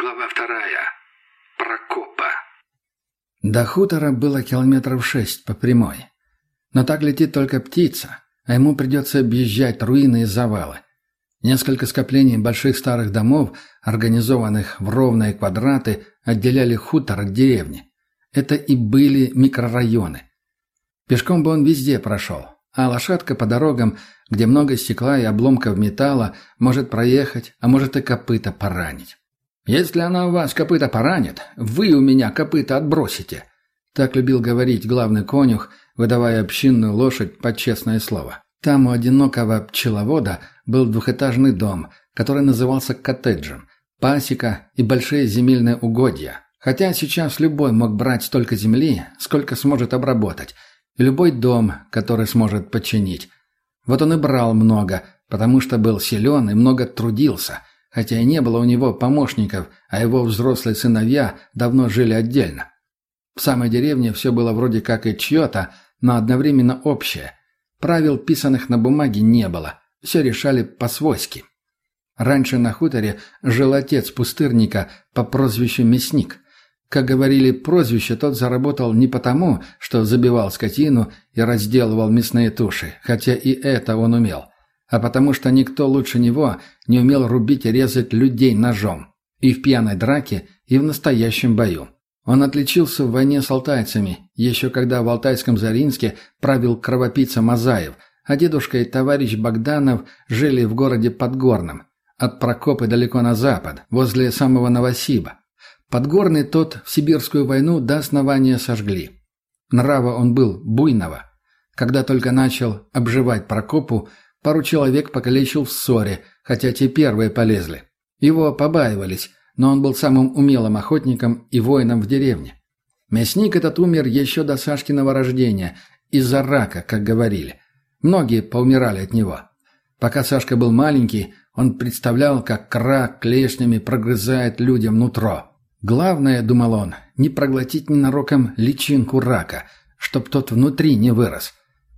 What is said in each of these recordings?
Глава вторая. Прокопа. До хутора было километров шесть по прямой. Но так летит только птица, а ему придется объезжать руины и завалы. Несколько скоплений больших старых домов, организованных в ровные квадраты, отделяли хутор от деревни. Это и были микрорайоны. Пешком бы он везде прошел, а лошадка по дорогам, где много стекла и обломков металла, может проехать, а может и копыта поранить. «Если она у вас копыта поранит, вы у меня копыта отбросите», так любил говорить главный конюх, выдавая общинную лошадь под честное слово. Там у одинокого пчеловода был двухэтажный дом, который назывался коттеджем, пасека и большие земельные угодья. Хотя сейчас любой мог брать столько земли, сколько сможет обработать, и любой дом, который сможет подчинить. Вот он и брал много, потому что был силен и много трудился, хотя и не было у него помощников, а его взрослые сыновья давно жили отдельно. В самой деревне все было вроде как и чье-то, но одновременно общее. Правил, писанных на бумаге, не было. Все решали по-свойски. Раньше на хуторе жил отец пустырника по прозвищу Мясник. Как говорили, прозвище тот заработал не потому, что забивал скотину и разделывал мясные туши, хотя и это он умел, а потому что никто лучше него не умел рубить и резать людей ножом. И в пьяной драке, и в настоящем бою. Он отличился в войне с алтайцами, еще когда в Алтайском Заринске правил кровопийца Мазаев, а дедушка и товарищ Богданов жили в городе Подгорном, от Прокопы далеко на запад, возле самого Новосиба. Подгорный тот в Сибирскую войну до основания сожгли. Нрава он был буйного. Когда только начал обживать Прокопу, пару человек покалечил в ссоре, хотя те первые полезли. Его побаивались, но он был самым умелым охотником и воином в деревне. Мясник этот умер еще до Сашкиного рождения, из-за рака, как говорили. Многие поумирали от него. Пока Сашка был маленький, он представлял, как рак клешнями прогрызает людям нутро. Главное, думал он, не проглотить ненароком личинку рака, чтоб тот внутри не вырос.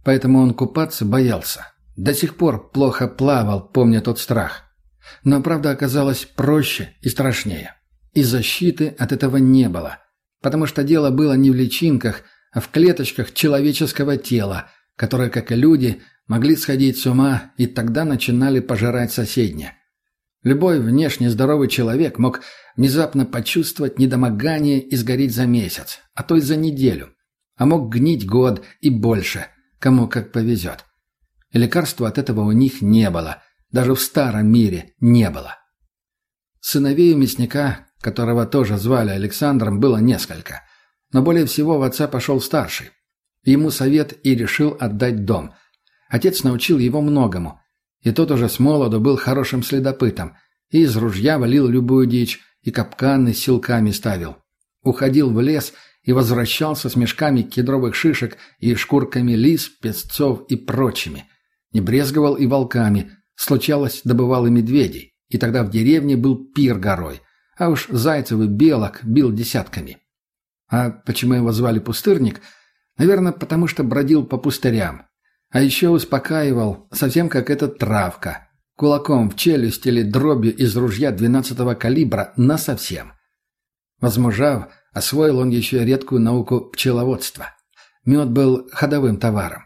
Поэтому он купаться боялся. До сих пор плохо плавал, помня тот страх. Но правда оказалась проще и страшнее. И защиты от этого не было. Потому что дело было не в личинках, а в клеточках человеческого тела, которые, как и люди, могли сходить с ума и тогда начинали пожирать соседние. Любой внешне здоровый человек мог внезапно почувствовать недомогание и сгореть за месяц, а то и за неделю. А мог гнить год и больше, кому как повезет. Лекарства от этого у них не было – даже в старом мире не было. Сыновей мясника, которого тоже звали Александром, было несколько. Но более всего в отца пошел старший. Ему совет и решил отдать дом. Отец научил его многому. И тот уже с молоду был хорошим следопытом. И из ружья валил любую дичь, и капканы с силками ставил. Уходил в лес и возвращался с мешками кедровых шишек и шкурками лис, песцов и прочими. Не брезговал и волками – Случалось, добывал и медведей, и тогда в деревне был пир горой, а уж зайцев и белок бил десятками. А почему его звали Пустырник? Наверное, потому что бродил по пустырям. А еще успокаивал, совсем как эта травка, кулаком в челюсть или дробью из ружья двенадцатого калибра насовсем. Возмужав, освоил он еще редкую науку пчеловодства. Мед был ходовым товаром.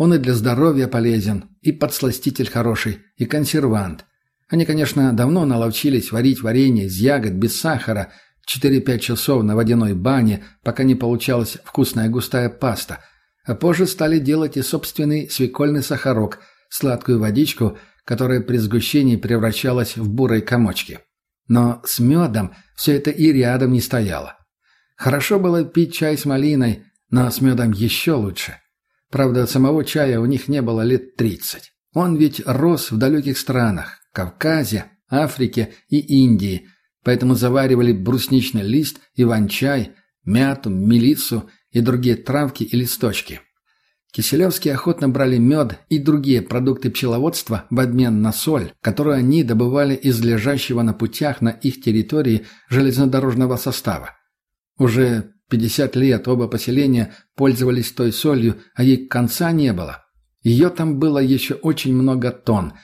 Он и для здоровья полезен, и подсластитель хороший, и консервант. Они, конечно, давно наловчились варить варенье из ягод без сахара 4-5 часов на водяной бане, пока не получалась вкусная густая паста, а позже стали делать и собственный свекольный сахарок, сладкую водичку, которая при сгущении превращалась в бурой комочки. Но с медом все это и рядом не стояло. Хорошо было пить чай с малиной, но с медом еще лучше – Правда, самого чая у них не было лет тридцать. Он ведь рос в далеких странах – Кавказе, Африке и Индии, поэтому заваривали брусничный лист, иван-чай, мяту, мелицу и другие травки и листочки. Киселевские охотно брали мед и другие продукты пчеловодства в обмен на соль, которую они добывали из лежащего на путях на их территории железнодорожного состава. Уже Пятьдесят лет оба поселения пользовались той солью, а ей конца не было. Ее там было еще очень много тонн.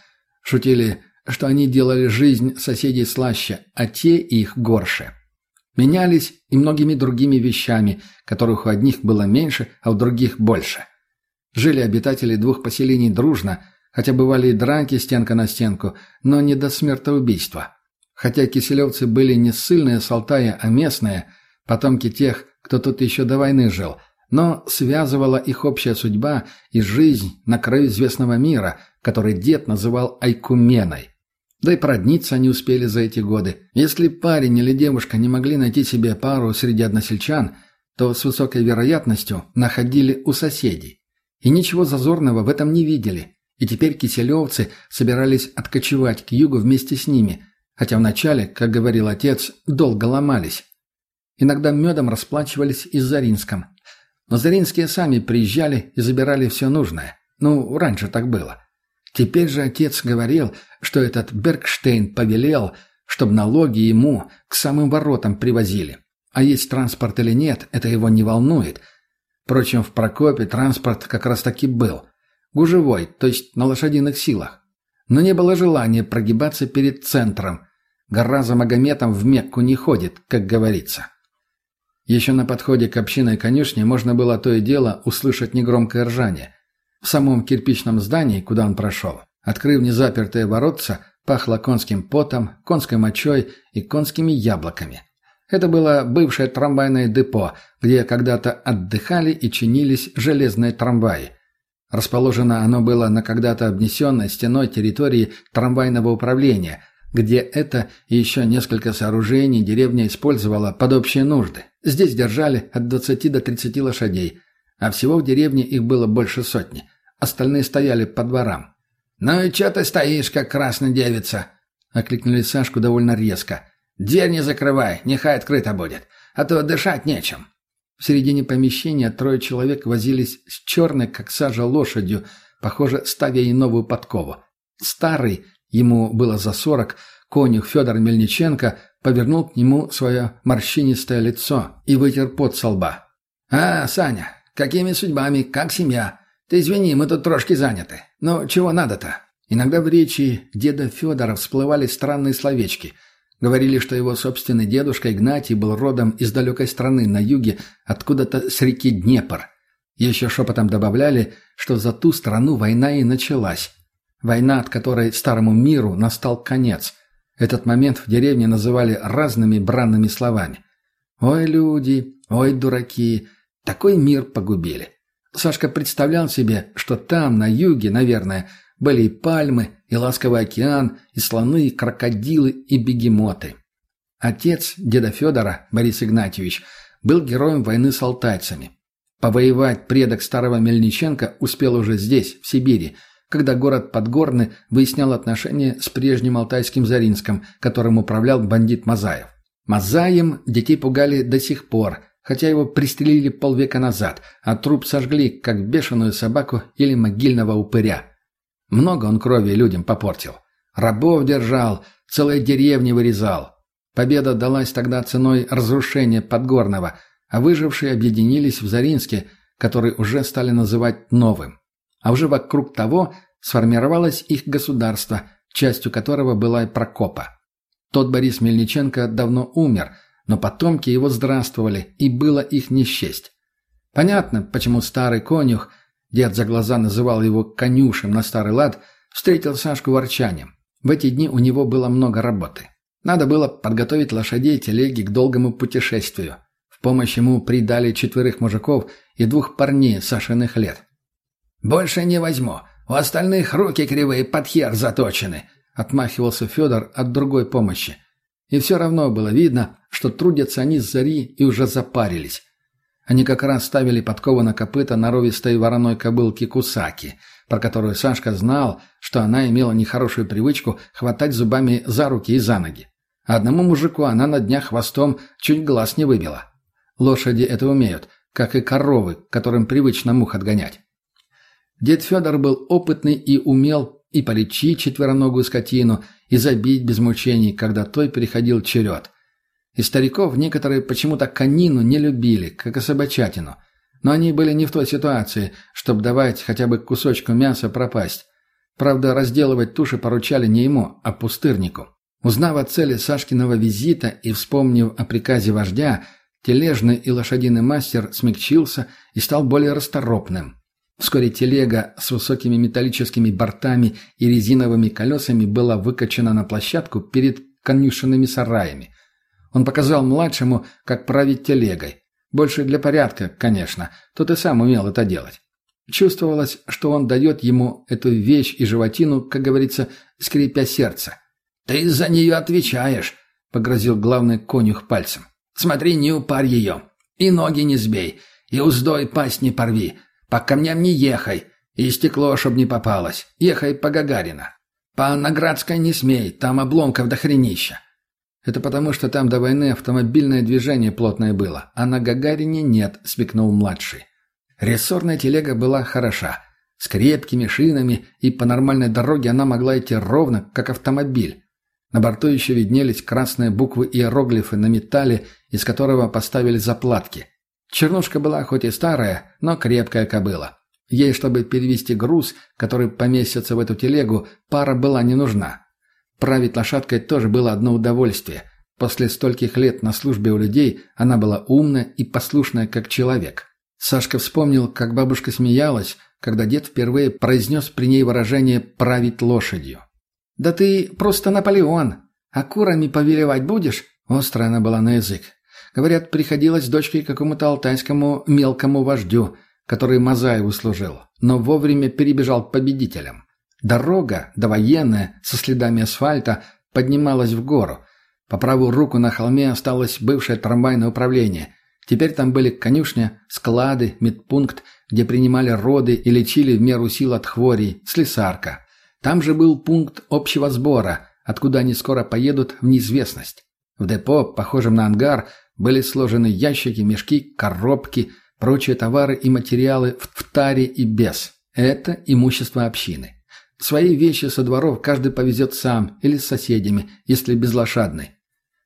Шутили, что они делали жизнь соседей слаще, а те их горше. Менялись и многими другими вещами, которых у одних было меньше, а у других больше. Жили обитатели двух поселений дружно, хотя бывали и драки стенка на стенку, но не до смертоубийства. Хотя киселевцы были не ссыльные с Алтая, а местные, потомки тех, кто тут еще до войны жил, но связывала их общая судьба и жизнь на краю известного мира, который дед называл Айкуменой. Да и продниться они успели за эти годы. Если парень или девушка не могли найти себе пару среди односельчан, то с высокой вероятностью находили у соседей. И ничего зазорного в этом не видели. И теперь киселевцы собирались откочевать к югу вместе с ними, хотя вначале, как говорил отец, долго ломались. Иногда медом расплачивались и с Заринском. Но Заринские сами приезжали и забирали все нужное. Ну, раньше так было. Теперь же отец говорил, что этот Бергштейн повелел, чтобы налоги ему к самым воротам привозили. А есть транспорт или нет, это его не волнует. Впрочем, в Прокопе транспорт как раз таки был. Гужевой, то есть на лошадиных силах. Но не было желания прогибаться перед центром. Гора за Магометом в Мекку не ходит, как говорится. Еще на подходе к общиной конюшне можно было то и дело услышать негромкое ржание. В самом кирпичном здании, куда он прошел, открыв незапертые воротца, пахло конским потом, конской мочой и конскими яблоками. Это было бывшее трамвайное депо, где когда-то отдыхали и чинились железные трамваи. Расположено оно было на когда-то обнесенной стеной территории трамвайного управления, где это и еще несколько сооружений деревня использовала под общие нужды. Здесь держали от 20 до 30 лошадей, а всего в деревне их было больше сотни. Остальные стояли по дворам. «Ну и че ты стоишь, как красная девица?» — окликнули Сашку довольно резко. «Дверь не закрывай, нехай открыто будет, а то дышать нечем». В середине помещения трое человек возились с черной, как сажа, лошадью, похоже, ставя ей новую подкову. Старый, ему было за сорок, конюх Федор Мельниченко повернул к нему свое морщинистое лицо и вытер пот со лба. «А, Саня, какими судьбами, как семья?» «Ты извини, мы тут трошки заняты. Но чего надо-то?» Иногда в речи деда Федора всплывали странные словечки. Говорили, что его собственный дедушка Игнатий был родом из далекой страны на юге, откуда-то с реки Днепр. Еще шепотом добавляли, что за ту страну война и началась. Война, от которой старому миру настал конец. Этот момент в деревне называли разными бранными словами. «Ой, люди! Ой, дураки! Такой мир погубили!» Сашка представлял себе, что там, на юге, наверное, были и пальмы, и ласковый океан, и слоны, и крокодилы, и бегемоты. Отец деда Федора, Борис Игнатьевич, был героем войны с алтайцами. Повоевать предок старого Мельниченко успел уже здесь, в Сибири, когда город Подгорный выяснял отношения с прежним алтайским Заринском, которым управлял бандит Мазаев. Мазаем детей пугали до сих пор – хотя его пристрелили полвека назад, а труп сожгли, как бешеную собаку или могильного упыря. Много он крови людям попортил. Рабов держал, целые деревни вырезал. Победа далась тогда ценой разрушения Подгорного, а выжившие объединились в Заринске, который уже стали называть новым. А уже вокруг того сформировалось их государство, частью которого была и Прокопа. Тот Борис Мельниченко давно умер – но потомки его здравствовали, и было их не. Понятно, почему старый конюх, дед за глаза называл его конюшем на старый лад, встретил Сашку ворчанием. В эти дни у него было много работы. Надо было подготовить лошадей и телеги к долгому путешествию. В помощь ему придали четверых мужиков и двух парней Сашиных лет. «Больше не возьму. У остальных руки кривые, под хер заточены», — отмахивался Федор от другой помощи. И все равно было видно, что трудятся они с зари и уже запарились. Они как раз ставили подкову на копыта норовистой вороной кобылки Кусаки, про которую Сашка знал, что она имела нехорошую привычку хватать зубами за руки и за ноги. Одному мужику она на днях хвостом чуть глаз не выбила. Лошади это умеют, как и коровы, которым привычно мух отгонять. Дед Федор был опытный и умел и полечить четвероногую скотину, и забить без мучений, когда той переходил черед. Из стариков некоторые почему-то конину не любили, как и собачатину. Но они были не в той ситуации, чтобы давать хотя бы кусочку мяса пропасть. Правда, разделывать туши поручали не ему, а пустырнику. Узнав о цели Сашкиного визита и вспомнив о приказе вождя, тележный и лошадиный мастер смягчился и стал более расторопным. Вскоре телега с высокими металлическими бортами и резиновыми колесами была выкачана на площадку перед конюшенными сараями. Он показал младшему, как править телегой. Больше для порядка, конечно, тот и сам умел это делать. Чувствовалось, что он дает ему эту вещь и животину, как говорится, скрипя сердце. «Ты за нее отвечаешь», — погрозил главный конюх пальцем. «Смотри, не упарь ее, и ноги не сбей, и уздой пасть не порви, по камням не ехай, и стекло, чтоб не попалось. Ехай по Гагарина. По Наградской не смей, там обломков до хренища. Это потому, что там до войны автомобильное движение плотное было, а на Гагарине нет, смекнул младший. Рессорная телега была хороша. С крепкими шинами, и по нормальной дороге она могла идти ровно, как автомобиль. На борту еще виднелись красные буквы и иероглифы на металле, из которого поставили заплатки. Чернушка была хоть и старая, но крепкая кобыла. Ей, чтобы перевести груз, который поместится в эту телегу, пара была не нужна. Править лошадкой тоже было одно удовольствие. После стольких лет на службе у людей она была умная и послушная, как человек. Сашка вспомнил, как бабушка смеялась, когда дед впервые произнес при ней выражение «править лошадью». «Да ты просто Наполеон, а курами повелевать будешь?» Острая она была на язык. Говорят, приходилось дочке какому-то алтайскому мелкому вождю, который Мазаеву служил, но вовремя перебежал к победителям. Дорога, довоенная, со следами асфальта, поднималась в гору. По правую руку на холме осталось бывшее трамвайное управление. Теперь там были конюшня, склады, медпункт, где принимали роды и лечили в меру сил от хворей, слесарка. Там же был пункт общего сбора, откуда они скоро поедут в неизвестность. В депо, похожем на ангар, были сложены ящики, мешки, коробки, прочие товары и материалы в таре и без. Это имущество общины. Свои вещи со дворов каждый повезет сам или с соседями, если безлошадный.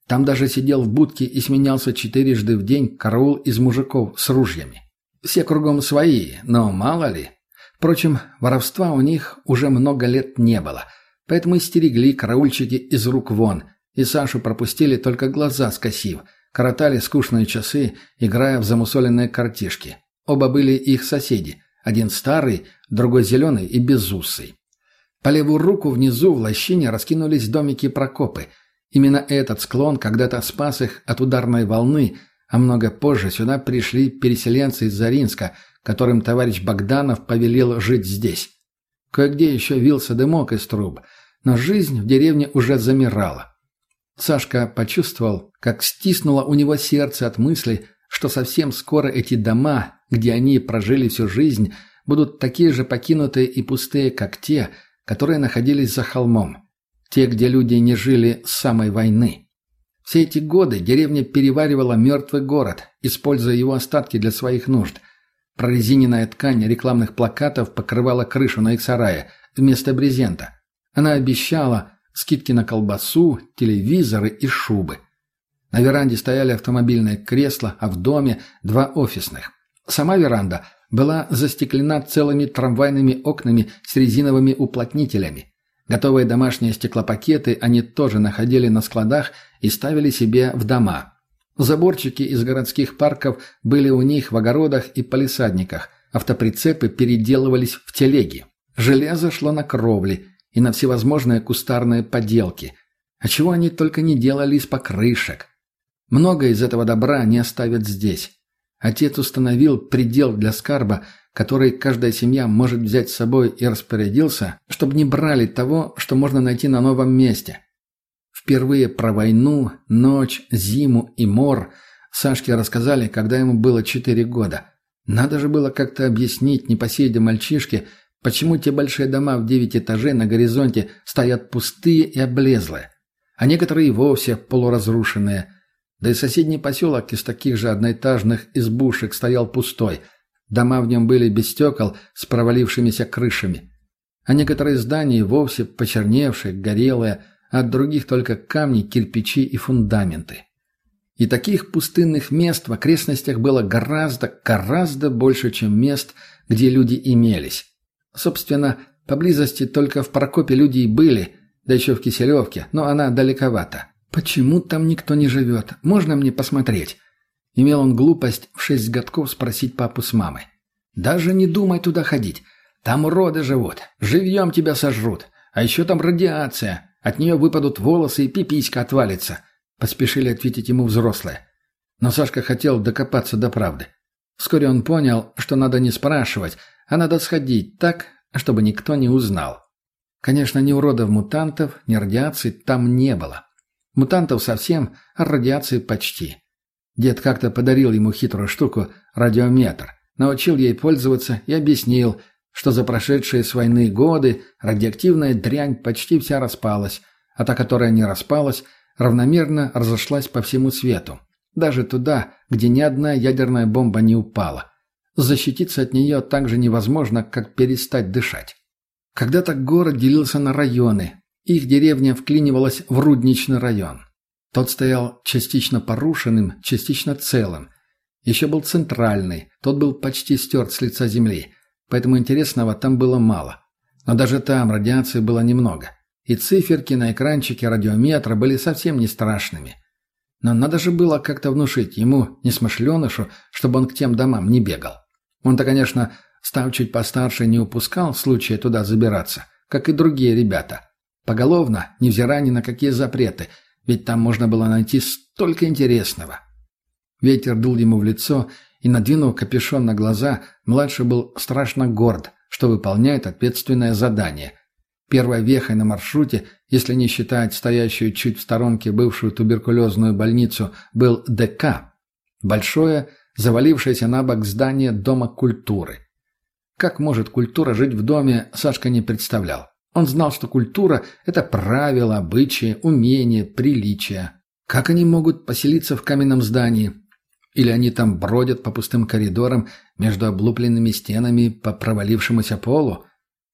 Там даже сидел в будке и сменялся четырежды в день караул из мужиков с ружьями. Все кругом свои, но мало ли. Впрочем, воровства у них уже много лет не было, поэтому и стерегли караульщики из рук вон, и Сашу пропустили только глаза скосив – коротали скучные часы, играя в замусоленные картишки. Оба были их соседи, один старый, другой зеленый и безусый. По левую руку внизу в лощине раскинулись домики Прокопы. Именно этот склон когда-то спас их от ударной волны, а много позже сюда пришли переселенцы из Заринска, которым товарищ Богданов повелел жить здесь. Кое-где еще вился дымок из труб, но жизнь в деревне уже замирала. Сашка почувствовал, как стиснуло у него сердце от мысли, что совсем скоро эти дома, где они прожили всю жизнь, будут такие же покинутые и пустые, как те, которые находились за холмом. Те, где люди не жили с самой войны. Все эти годы деревня переваривала мертвый город, используя его остатки для своих нужд. Прорезиненная ткань рекламных плакатов покрывала крышу на их сарае вместо брезента. Она обещала, скидки на колбасу, телевизоры и шубы. На веранде стояли автомобильные кресла, а в доме два офисных. Сама веранда была застеклена целыми трамвайными окнами с резиновыми уплотнителями. Готовые домашние стеклопакеты они тоже находили на складах и ставили себе в дома. Заборчики из городских парков были у них в огородах и палисадниках. Автоприцепы переделывались в телеги. Железо шло на кровли, и на всевозможные кустарные поделки. А чего они только не делали из покрышек. Много из этого добра не оставят здесь. Отец установил предел для скарба, который каждая семья может взять с собой и распорядился, чтобы не брали того, что можно найти на новом месте. Впервые про войну, ночь, зиму и мор Сашке рассказали, когда ему было четыре года. Надо же было как-то объяснить непоседе мальчишке, Почему те большие дома в девять этажей на горизонте стоят пустые и облезлые, а некоторые и вовсе полуразрушенные? Да и соседний поселок из таких же одноэтажных избушек стоял пустой. Дома в нем были без стекол с провалившимися крышами. А некоторые здания вовсе почерневшие, горелые, а от других только камни, кирпичи и фундаменты. И таких пустынных мест в окрестностях было гораздо, гораздо больше, чем мест, где люди имелись. Собственно, Поблизости только в Прокопе люди и были, да еще в Киселевке, но она далековато. Почему там никто не живет? Можно мне посмотреть?» Имел он глупость в шесть годков спросить папу с мамой. «Даже не думай туда ходить. Там уроды живут. Живьем тебя сожрут. А еще там радиация. От нее выпадут волосы и пиписька отвалится», — поспешили ответить ему взрослые. Но Сашка хотел докопаться до правды. Вскоре он понял, что надо не спрашивать, а надо сходить так, чтобы никто не узнал. Конечно, ни уродов-мутантов, ни радиации там не было. Мутантов совсем, а радиации почти. Дед как-то подарил ему хитрую штуку – радиометр, научил ей пользоваться и объяснил, что за прошедшие с войны годы радиоактивная дрянь почти вся распалась, а та, которая не распалась, равномерно разошлась по всему свету. Даже туда, где ни одна ядерная бомба не упала. Защититься от нее так же невозможно, как перестать дышать. Когда-то город делился на районы. Их деревня вклинивалась в рудничный район. Тот стоял частично порушенным, частично целым. Еще был центральный, тот был почти стерт с лица земли, поэтому интересного там было мало. Но даже там радиации было немного. И циферки на экранчике радиометра были совсем не страшными. Но надо же было как-то внушить ему, несмышленышу, чтобы он к тем домам не бегал. Он-то, конечно, став чуть постарше, не упускал случая туда забираться, как и другие ребята. Поголовно, невзирая ни на какие запреты, ведь там можно было найти столько интересного. Ветер дул ему в лицо, и, надвинув капюшон на глаза, младший был страшно горд, что выполняет ответственное задание. Первой вехой на маршруте, если не считать стоящую чуть в сторонке бывшую туберкулезную больницу, был ДК. Большое, завалившееся на бок здание Дома культуры. Как может культура жить в доме, Сашка не представлял. Он знал, что культура – это правила, обычаи, умения, приличия. Как они могут поселиться в каменном здании? Или они там бродят по пустым коридорам между облупленными стенами по провалившемуся полу?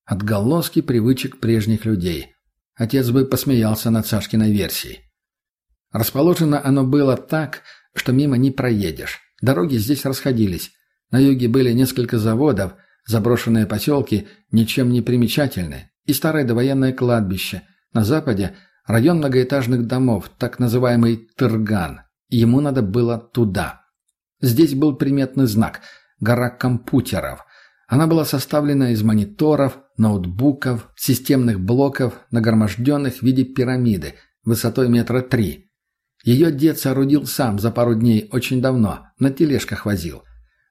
Отголоски привычек прежних людей. Отец бы посмеялся над Сашкиной версией. Расположено оно было так, что мимо не проедешь. Дороги здесь расходились. На юге были несколько заводов, заброшенные поселки, ничем не примечательные, и старое довоенное кладбище. На западе – район многоэтажных домов, так называемый Тырган. Ему надо было туда. Здесь был приметный знак – гора компьютеров – она была составлена из мониторов, ноутбуков, системных блоков, нагроможденных в виде пирамиды, высотой метра три. Ее дед соорудил сам за пару дней очень давно, на тележках возил.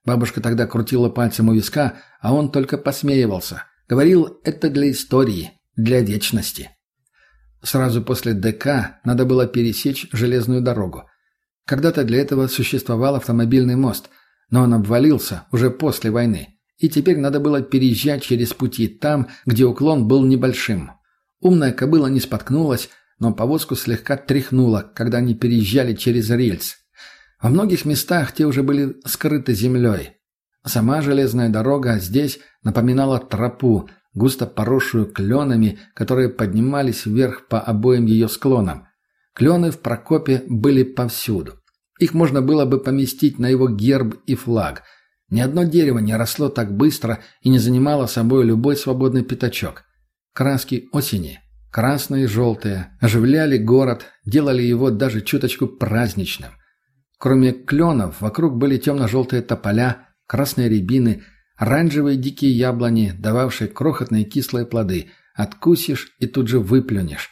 Бабушка тогда крутила пальцем у виска, а он только посмеивался. Говорил, это для истории, для вечности. Сразу после ДК надо было пересечь железную дорогу. Когда-то для этого существовал автомобильный мост, но он обвалился уже после войны и теперь надо было переезжать через пути там, где уклон был небольшим. Умная кобыла не споткнулась, но повозку слегка тряхнула, когда они переезжали через рельс. Во многих местах те уже были скрыты землей. Сама железная дорога здесь напоминала тропу, густо поросшую кленами, которые поднимались вверх по обоим ее склонам. Клены в Прокопе были повсюду. Их можно было бы поместить на его герб и флаг – ни одно дерево не росло так быстро и не занимало собой любой свободный пятачок. Краски осени, красные и желтые, оживляли город, делали его даже чуточку праздничным. Кроме кленов, вокруг были темно-желтые тополя, красные рябины, оранжевые дикие яблони, дававшие крохотные кислые плоды. Откусишь и тут же выплюнешь.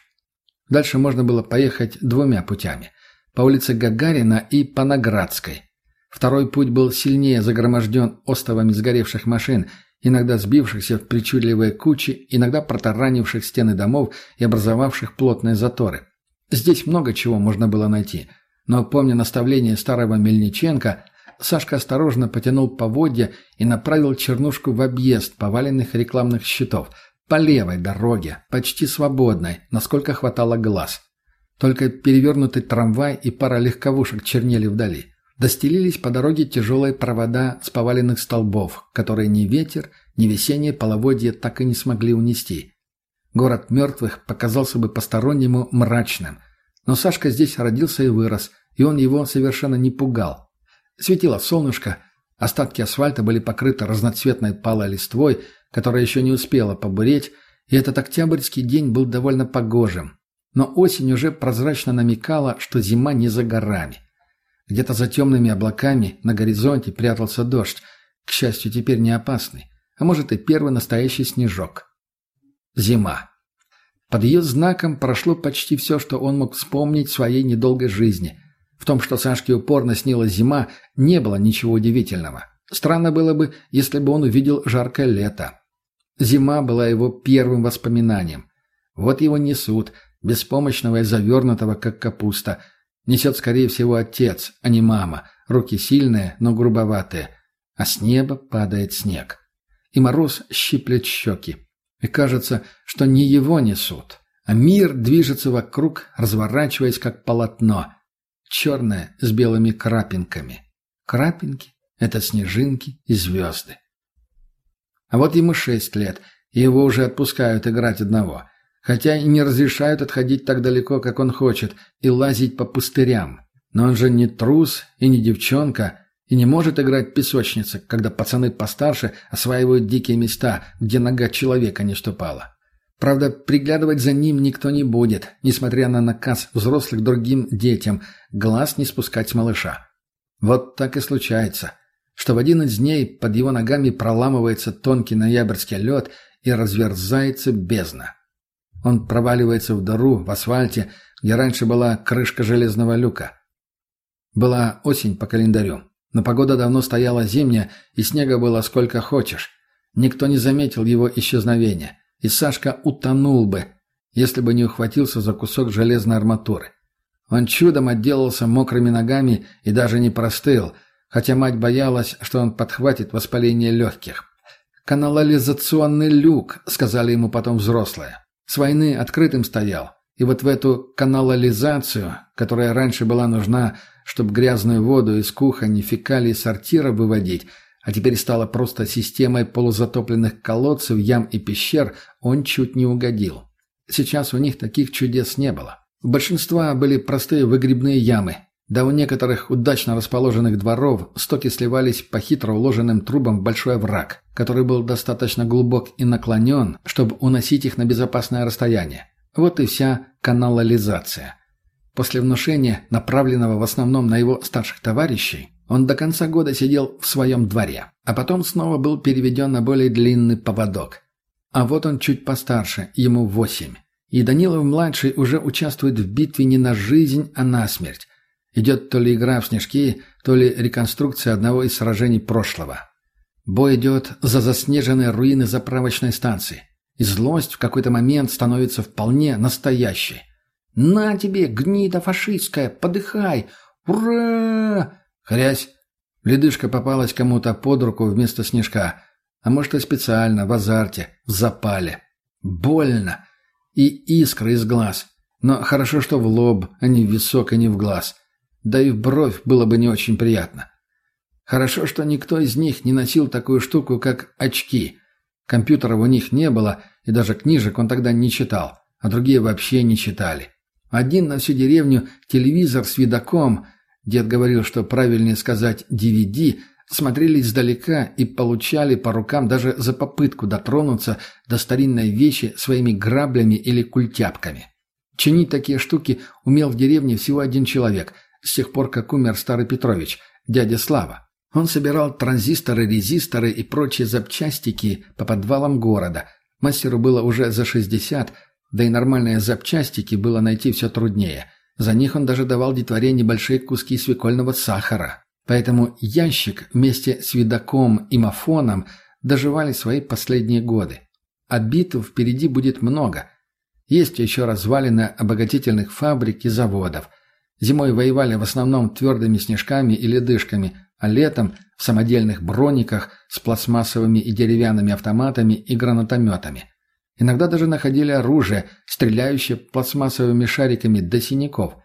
Дальше можно было поехать двумя путями. По улице Гагарина и по Наградской. Второй путь был сильнее загроможден остовами сгоревших машин, иногда сбившихся в причудливые кучи, иногда протаранивших стены домов и образовавших плотные заторы. Здесь много чего можно было найти. Но, помня наставление старого Мельниченко, Сашка осторожно потянул поводья и направил чернушку в объезд поваленных рекламных щитов, по левой дороге, почти свободной, насколько хватало глаз. Только перевернутый трамвай и пара легковушек чернели вдали. Достелились по дороге тяжелые провода с поваленных столбов, которые ни ветер, ни весеннее половодье так и не смогли унести. Город мертвых показался бы постороннему мрачным. Но Сашка здесь родился и вырос, и он его совершенно не пугал. Светило солнышко, остатки асфальта были покрыты разноцветной палой листвой, которая еще не успела побуреть, и этот октябрьский день был довольно погожим. Но осень уже прозрачно намекала, что зима не за горами. Где-то за темными облаками на горизонте прятался дождь, к счастью, теперь не опасный, а может и первый настоящий снежок. Зима. Под ее знаком прошло почти все, что он мог вспомнить в своей недолгой жизни. В том, что Сашке упорно снилась зима, не было ничего удивительного. Странно было бы, если бы он увидел жаркое лето. Зима была его первым воспоминанием. Вот его несут, беспомощного и завернутого, как капуста. Несет, скорее всего, отец, а не мама. Руки сильные, но грубоватые. А с неба падает снег. И мороз щиплет щеки. И кажется, что не его несут, а мир движется вокруг, разворачиваясь как полотно. Черное с белыми крапинками. Крапинки — это снежинки и звезды. А вот ему шесть лет, и его уже отпускают играть одного. Хотя и не разрешают отходить так далеко, как он хочет, и лазить по пустырям. Но он же не трус и не девчонка, и не может играть песочница, когда пацаны постарше осваивают дикие места, где нога человека не ступала. Правда, приглядывать за ним никто не будет, несмотря на наказ взрослых другим детям, глаз не спускать с малыша. Вот так и случается, что в один из дней под его ногами проламывается тонкий ноябрьский лед и разверзается бездна. Он проваливается в дыру в асфальте, где раньше была крышка железного люка. Была осень по календарю. Но погода давно стояла зимняя, и снега было сколько хочешь. Никто не заметил его исчезновения, и Сашка утонул бы, если бы не ухватился за кусок железной арматуры. Он чудом отделался мокрыми ногами и даже не простыл, хотя мать боялась, что он подхватит воспаление легких. «Канализационный люк», — сказали ему потом взрослые. С войны открытым стоял, и вот в эту канализацию, которая раньше была нужна, чтобы грязную воду из кухонь и фекалий сортира выводить, а теперь стала просто системой полузатопленных колодцев, ям и пещер, он чуть не угодил. Сейчас у них таких чудес не было. У большинства были простые выгребные ямы, да у некоторых удачно расположенных дворов стоки сливались по хитро уложенным трубам в большой овраг, который был достаточно глубок и наклонен, чтобы уносить их на безопасное расстояние. Вот и вся канализация. После внушения, направленного в основном на его старших товарищей, он до конца года сидел в своем дворе, а потом снова был переведен на более длинный поводок. А вот он чуть постарше, ему восемь. И Данилов-младший уже участвует в битве не на жизнь, а на смерть. Идет то ли игра в снежки, то ли реконструкция одного из сражений прошлого. Бой идет за заснеженные руины заправочной станции. И злость в какой-то момент становится вполне настоящей. «На тебе, гнида фашистская, подыхай! Ура!» Хрясь. Ледышка попалась кому-то под руку вместо снежка. А может и специально, в азарте, в запале. Больно. И искры из глаз. Но хорошо, что в лоб, а не в висок, а не в глаз. Да и в бровь было бы не очень приятно. Хорошо, что никто из них не носил такую штуку, как очки. Компьютеров у них не было, и даже книжек он тогда не читал, а другие вообще не читали. Один на всю деревню телевизор с видоком, дед говорил, что правильнее сказать DVD, смотрели издалека и получали по рукам даже за попытку дотронуться до старинной вещи своими граблями или культяпками. Чинить такие штуки умел в деревне всего один человек, с тех пор, как умер старый Петрович, дядя Слава. Он собирал транзисторы, резисторы и прочие запчастики по подвалам города. Мастеру было уже за 60, да и нормальные запчастики было найти все труднее. За них он даже давал детворе небольшие куски свекольного сахара. Поэтому ящик вместе с видоком и мафоном доживали свои последние годы. А битв впереди будет много. Есть еще развалины обогатительных фабрик и заводов. Зимой воевали в основном твердыми снежками и ледышками, а летом в самодельных брониках с пластмассовыми и деревянными автоматами и гранатометами. Иногда даже находили оружие, стреляющее пластмассовыми шариками до синяков.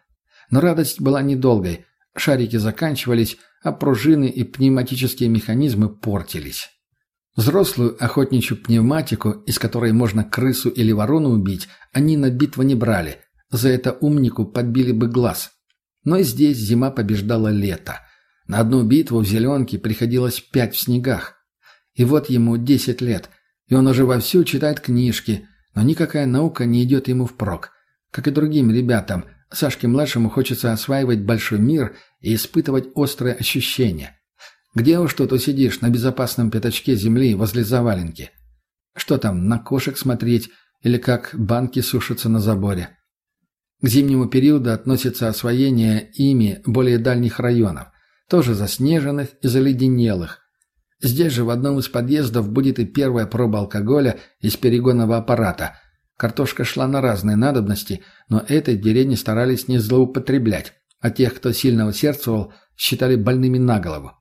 Но радость была недолгой. Шарики заканчивались, а пружины и пневматические механизмы портились. Взрослую охотничью пневматику, из которой можно крысу или ворону убить, они на битву не брали. За это умнику подбили бы глаз. Но и здесь зима побеждала лето. На одну битву в зеленке приходилось пять в снегах. И вот ему десять лет – и он уже вовсю читает книжки, но никакая наука не идет ему впрок. Как и другим ребятам, Сашке-младшему хочется осваивать большой мир и испытывать острые ощущения. Где уж тут усидишь на безопасном пятачке земли возле заваленки? Что там, на кошек смотреть или как банки сушатся на заборе? К зимнему периоду относится освоение ими более дальних районов, тоже заснеженных и заледенелых. Здесь же в одном из подъездов будет и первая проба алкоголя из перегонного аппарата. Картошка шла на разные надобности, но этой деревне старались не злоупотреблять, а тех, кто сильно усердствовал, считали больными на голову.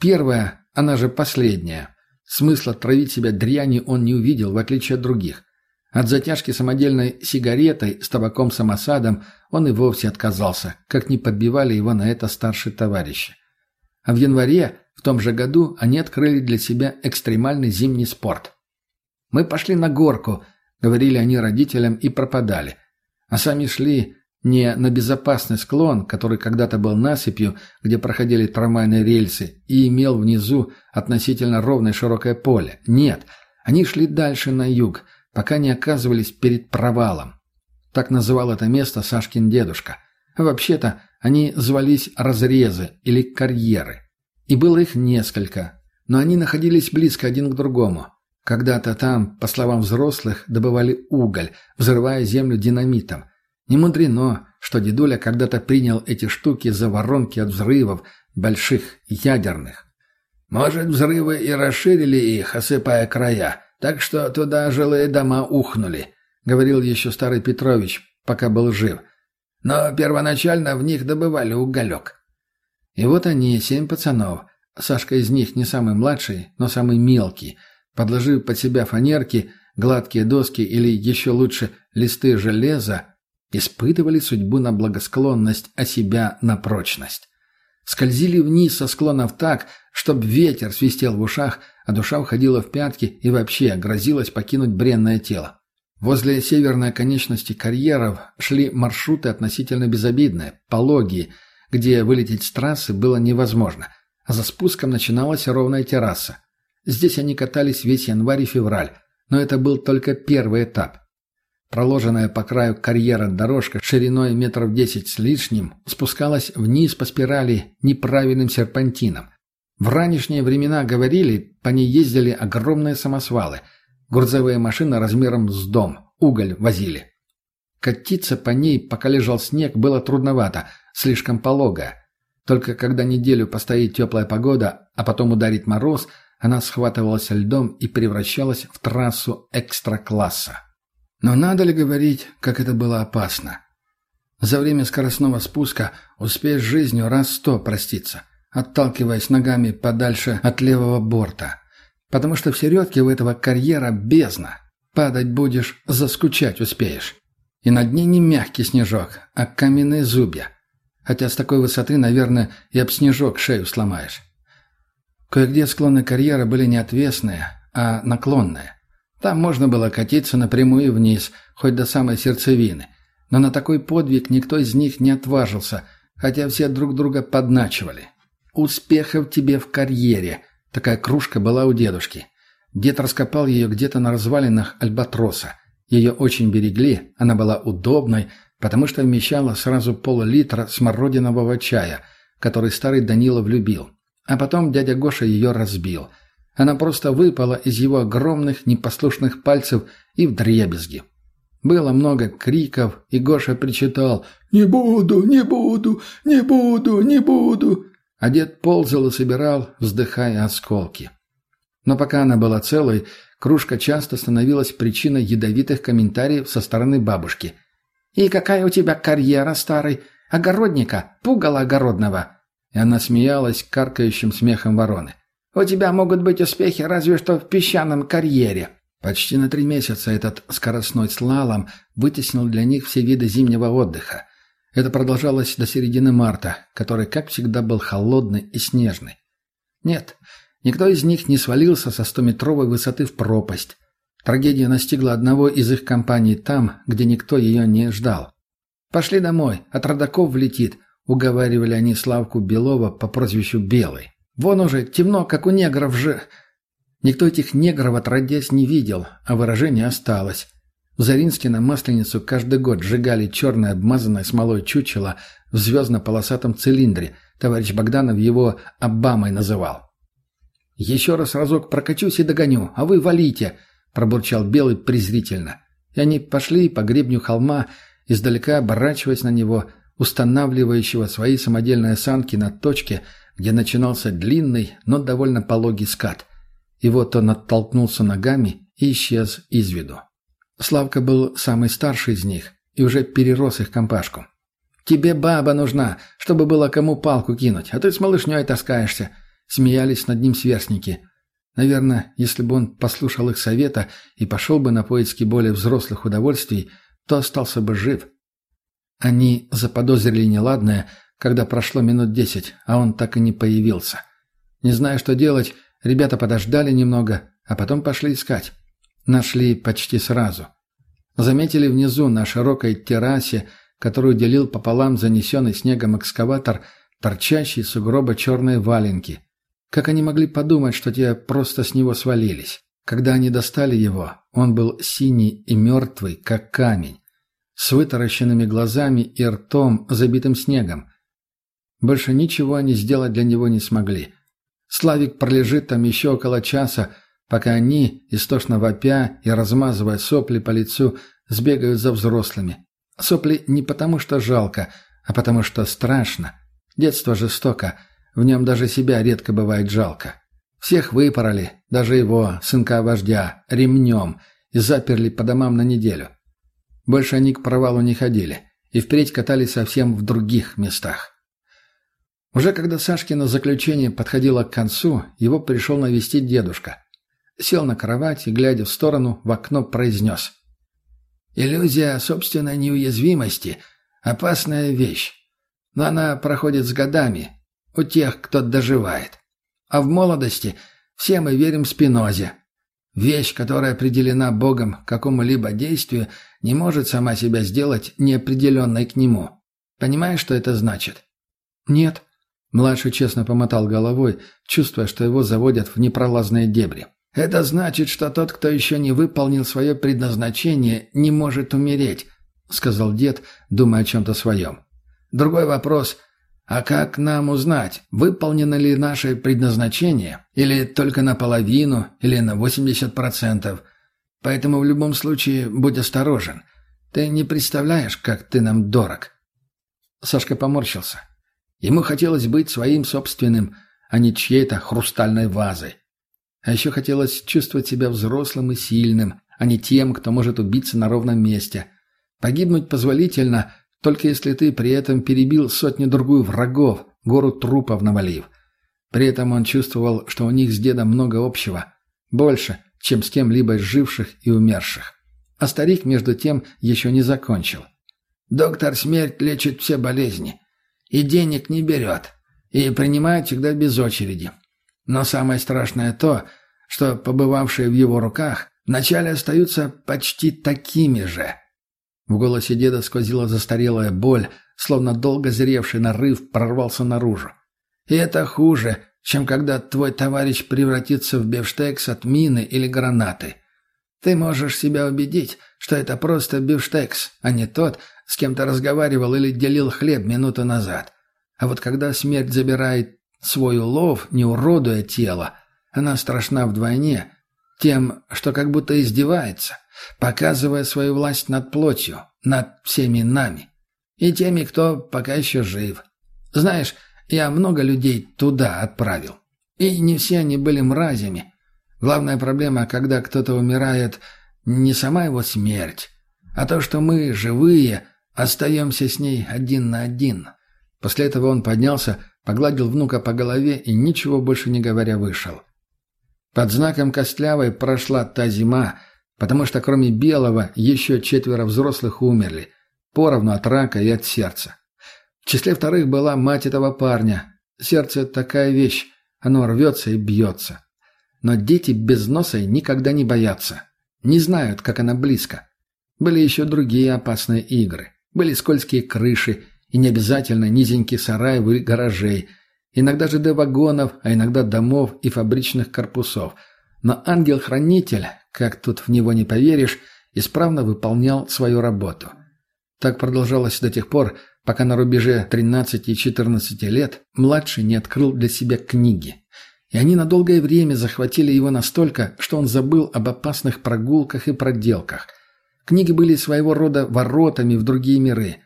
Первая, она же последняя. Смысла травить себя дрянью он не увидел, в отличие от других. От затяжки самодельной сигаретой с табаком-самосадом он и вовсе отказался, как не подбивали его на это старшие товарищи. А в январе в том же году они открыли для себя экстремальный зимний спорт. «Мы пошли на горку», — говорили они родителям и пропадали. А сами шли не на безопасный склон, который когда-то был насыпью, где проходили трамвайные рельсы, и имел внизу относительно ровное широкое поле. Нет, они шли дальше на юг, пока не оказывались перед провалом. Так называл это место Сашкин дедушка. Вообще-то они звались разрезы или карьеры. И было их несколько, но они находились близко один к другому. Когда-то там, по словам взрослых, добывали уголь, взрывая землю динамитом. Не мудрено, что дедуля когда-то принял эти штуки за воронки от взрывов, больших ядерных. Может, взрывы и расширили их, осыпая края, так что туда жилые дома ухнули, — говорил еще старый Петрович, пока был жив. Но первоначально в них добывали уголек. И вот они, семь пацанов. Сашка из них не самый младший, но самый мелкий. Подложив под себя фанерки, гладкие доски или еще лучше листы железа, испытывали судьбу на благосклонность, а себя на прочность. Скользили вниз со склонов так, чтоб ветер свистел в ушах, а душа уходила в пятки и вообще грозилась покинуть бренное тело. Возле северной оконечности карьеров шли маршруты относительно безобидные, пологие, где вылететь с трассы было невозможно, а за спуском начиналась ровная терраса. Здесь они катались весь январь и февраль, но это был только первый этап. Проложенная по краю карьера дорожка шириной метров десять с лишним спускалась вниз по спирали неправильным серпантином. В ранешние времена, говорили, по ней ездили огромные самосвалы. Грузовые машины размером с дом, уголь возили. Катиться по ней, пока лежал снег, было трудновато, слишком полого. Только когда неделю постоит теплая погода, а потом ударит мороз, она схватывалась льдом и превращалась в трассу экстра-класса. Но надо ли говорить, как это было опасно? За время скоростного спуска успеешь жизнью раз сто проститься, отталкиваясь ногами подальше от левого борта. Потому что в середке у этого карьера бездна. Падать будешь, заскучать успеешь. И на дне не мягкий снежок, а каменные зубья. Хотя с такой высоты, наверное, и об снежок шею сломаешь. Кое-где склоны карьера были не отвесные, а наклонные. Там можно было катиться напрямую вниз, хоть до самой сердцевины. Но на такой подвиг никто из них не отважился, хотя все друг друга подначивали. «Успехов тебе в карьере!» Такая кружка была у дедушки. Дед раскопал ее где-то на развалинах Альбатроса. Ее очень берегли, она была удобной, потому что вмещала сразу пол-литра смородинового чая, который старый Данилов любил. А потом дядя Гоша ее разбил – она просто выпала из его огромных непослушных пальцев и вдребезги. Было много криков, и Гоша причитал «Не буду, не буду, не буду, не буду!» А дед ползал и собирал, вздыхая осколки. Но пока она была целой, кружка часто становилась причиной ядовитых комментариев со стороны бабушки. «И какая у тебя карьера, старый? Огородника? Пугала огородного?» И она смеялась каркающим смехом вороны. У тебя могут быть успехи разве что в песчаном карьере». Почти на три месяца этот скоростной слалом вытеснил для них все виды зимнего отдыха. Это продолжалось до середины марта, который, как всегда, был холодный и снежный. Нет, никто из них не свалился со стометровой высоты в пропасть. Трагедия настигла одного из их компаний там, где никто ее не ждал. «Пошли домой, от родаков влетит», — уговаривали они Славку Белова по прозвищу Белый. Вон уже темно, как у негров же. Никто этих негров отродясь не видел, а выражение осталось. В Заринске на Масленицу каждый год сжигали черное обмазанное смолой чучело в звездно-полосатом цилиндре. Товарищ Богданов его Обамой называл. «Еще раз разок прокачусь и догоню, а вы валите!» — пробурчал Белый презрительно. И они пошли по гребню холма, издалека оборачиваясь на него, устанавливающего свои самодельные санки на точке, где начинался длинный, но довольно пологий скат. И вот он оттолкнулся ногами и исчез из виду. Славка был самый старший из них и уже перерос их компашку. «Тебе баба нужна, чтобы было кому палку кинуть, а ты с малышней таскаешься», — смеялись над ним сверстники. Наверное, если бы он послушал их совета и пошел бы на поиски более взрослых удовольствий, то остался бы жив. Они заподозрили неладное, когда прошло минут десять, а он так и не появился. Не зная, что делать, ребята подождали немного, а потом пошли искать. Нашли почти сразу. Заметили внизу на широкой террасе, которую делил пополам занесенный снегом экскаватор, торчащие сугроба черные валенки – как они могли подумать, что те просто с него свалились? Когда они достали его, он был синий и мертвый, как камень, с вытаращенными глазами и ртом, забитым снегом. Больше ничего они сделать для него не смогли. Славик пролежит там еще около часа, пока они, истошно вопя и размазывая сопли по лицу, сбегают за взрослыми. Сопли не потому, что жалко, а потому, что страшно. Детство жестоко — в нем даже себя редко бывает жалко. Всех выпороли, даже его, сынка-вождя, ремнем, и заперли по домам на неделю. Больше они к провалу не ходили, и впредь катались совсем в других местах. Уже когда Сашкино заключение подходило к концу, его пришел навестить дедушка. Сел на кровать и, глядя в сторону, в окно произнес. «Иллюзия собственной неуязвимости – опасная вещь. Но она проходит с годами, у тех, кто доживает. А в молодости все мы верим Спинозе. Вещь, которая определена Богом какому-либо действию, не может сама себя сделать неопределенной к нему. Понимаешь, что это значит? Нет. Младший честно помотал головой, чувствуя, что его заводят в непролазные дебри. Это значит, что тот, кто еще не выполнил свое предназначение, не может умереть, сказал дед, думая о чем-то своем. Другой вопрос – а как нам узнать, выполнено ли наше предназначение, или только наполовину, или на 80%? Поэтому в любом случае будь осторожен. Ты не представляешь, как ты нам дорог. Сашка поморщился. Ему хотелось быть своим собственным, а не чьей-то хрустальной вазой. А еще хотелось чувствовать себя взрослым и сильным, а не тем, кто может убиться на ровном месте. Погибнуть позволительно, только если ты при этом перебил сотню-другую врагов, гору трупов навалив. При этом он чувствовал, что у них с дедом много общего. Больше, чем с кем-либо из живших и умерших. А старик, между тем, еще не закончил. «Доктор Смерть лечит все болезни. И денег не берет. И принимает всегда без очереди. Но самое страшное то, что побывавшие в его руках вначале остаются почти такими же». В голосе деда сквозила застарелая боль, словно долго зревший нарыв прорвался наружу. «И это хуже, чем когда твой товарищ превратится в бифштекс от мины или гранаты. Ты можешь себя убедить, что это просто бифштекс, а не тот, с кем ты разговаривал или делил хлеб минуту назад. А вот когда смерть забирает свой улов, не уродуя тело, она страшна вдвойне, тем, что как будто издевается, показывая свою власть над плотью, над всеми нами. И теми, кто пока еще жив. Знаешь, я много людей туда отправил. И не все они были мразями. Главная проблема, когда кто-то умирает, не сама его смерть, а то, что мы, живые, остаемся с ней один на один. После этого он поднялся, погладил внука по голове и, ничего больше не говоря, вышел. Под знаком Костлявой прошла та зима, потому что кроме Белого еще четверо взрослых умерли, поровну от рака и от сердца. В числе вторых была мать этого парня. Сердце – такая вещь, оно рвется и бьется. Но дети без носа никогда не боятся. Не знают, как она близко. Были еще другие опасные игры. Были скользкие крыши и не обязательно низенькие сараи и гаражей. Иногда же до вагонов, а иногда домов и фабричных корпусов. Но ангел-хранитель, как тут в него не поверишь, исправно выполнял свою работу. Так продолжалось до тех пор, пока на рубеже 13 и 14 лет младший не открыл для себя книги. И они на долгое время захватили его настолько, что он забыл об опасных прогулках и проделках. Книги были своего рода воротами в другие миры.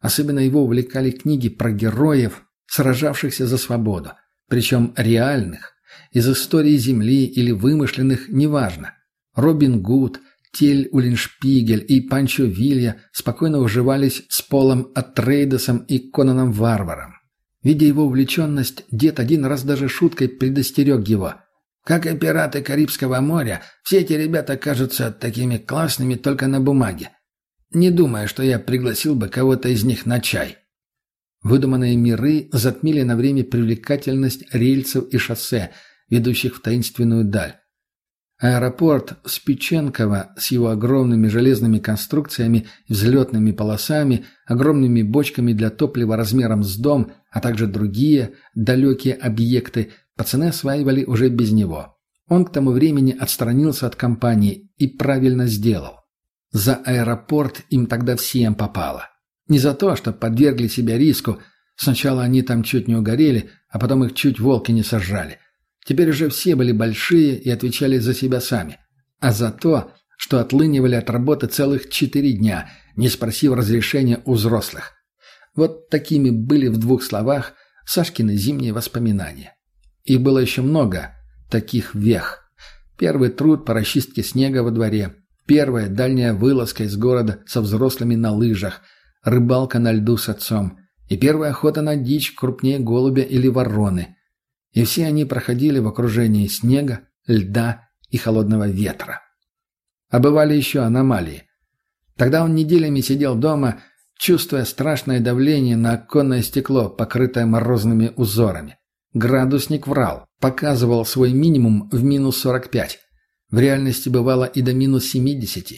Особенно его увлекали книги про героев, сражавшихся за свободу. Причем реальных, из истории Земли или вымышленных, неважно. Робин Гуд, Тель Улиншпигель и Панчо Вилья спокойно уживались с Полом Атрейдесом и Конаном Варваром. Видя его увлеченность, дед один раз даже шуткой предостерег его. «Как и пираты Карибского моря, все эти ребята кажутся такими классными только на бумаге. Не думаю, что я пригласил бы кого-то из них на чай». Выдуманные миры затмили на время привлекательность рельсов и шоссе, ведущих в таинственную даль. Аэропорт Спиченково с его огромными железными конструкциями, взлетными полосами, огромными бочками для топлива размером с дом, а также другие далекие объекты, пацаны осваивали уже без него. Он к тому времени отстранился от компании и правильно сделал. За аэропорт им тогда всем попало. Не за то, что подвергли себя риску, сначала они там чуть не угорели, а потом их чуть волки не сожрали – Теперь уже все были большие и отвечали за себя сами. А за то, что отлынивали от работы целых четыре дня, не спросив разрешения у взрослых. Вот такими были в двух словах Сашкины зимние воспоминания. Их было еще много, таких вех. Первый труд по расчистке снега во дворе, первая дальняя вылазка из города со взрослыми на лыжах, рыбалка на льду с отцом и первая охота на дичь крупнее голубя или вороны – и все они проходили в окружении снега, льда и холодного ветра. А бывали еще аномалии. Тогда он неделями сидел дома, чувствуя страшное давление на оконное стекло, покрытое морозными узорами. Градусник врал, показывал свой минимум в минус 45. В реальности бывало и до минус 70.